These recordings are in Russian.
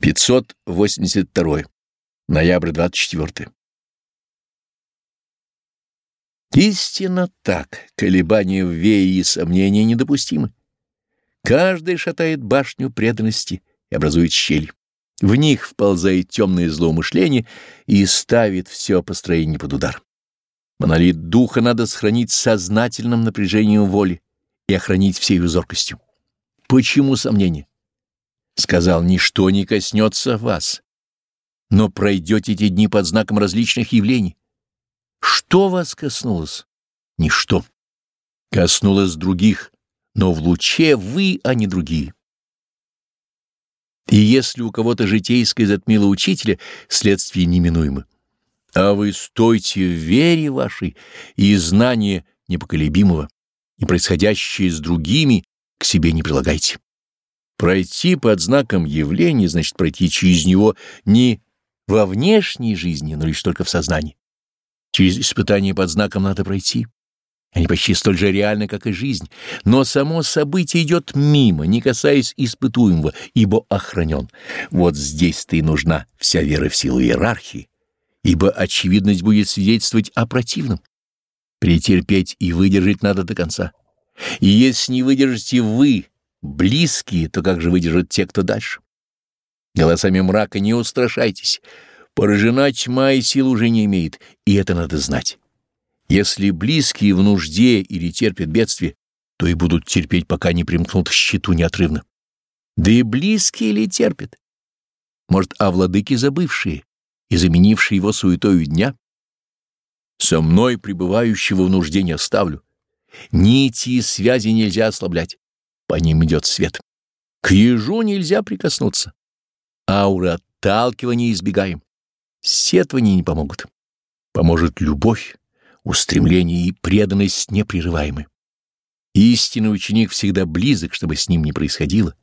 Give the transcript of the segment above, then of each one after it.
582. Ноябрь 24. Истинно так, колебания в вее и сомнения недопустимы. Каждый шатает башню преданности и образует щель. В них вползает темное злоумышление и ставит все построение под удар. Монолит духа надо сохранить сознательным напряжением воли и охранить всей зоркостью. Почему сомнение? Сказал, ничто не коснется вас, но пройдете эти дни под знаком различных явлений. Что вас коснулось? Ничто. Коснулось других, но в луче вы, а не другие. И если у кого-то житейское затмило учителя, следствие неминуемо. А вы стойте в вере вашей и знание непоколебимого, и происходящее с другими к себе не прилагайте. Пройти под знаком явления значит пройти через него не во внешней жизни, но лишь только в сознании. Через испытание под знаком надо пройти. Они почти столь же реальны, как и жизнь, но само событие идет мимо, не касаясь испытуемого, ибо охранен. Вот здесь-то и нужна вся вера в силу иерархии, ибо очевидность будет свидетельствовать о противном. Претерпеть и выдержать надо до конца. И если не выдержите вы, близкие, то как же выдержат те, кто дальше? Голосами мрака не устрашайтесь. Поражена тьма и сил уже не имеет, и это надо знать. Если близкие в нужде или терпят бедствие, то и будут терпеть, пока не примкнут к щиту неотрывно. Да и близкие ли терпят? Может, а владыки забывшие и заменившие его суетою дня? Со мной, пребывающего в нужде, не оставлю. Нити и связи нельзя ослаблять по ним идет свет. К ежу нельзя прикоснуться. Аура отталкивания избегаем. Сетвания не помогут. Поможет любовь, устремление и преданность непрерываемы. Истинный ученик всегда близок, чтобы с ним не происходило.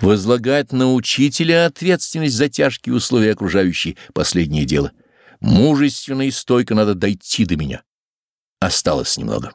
Возлагать на учителя ответственность за тяжкие условия окружающие — последнее дело. Мужественно и стойко надо дойти до меня. Осталось немного.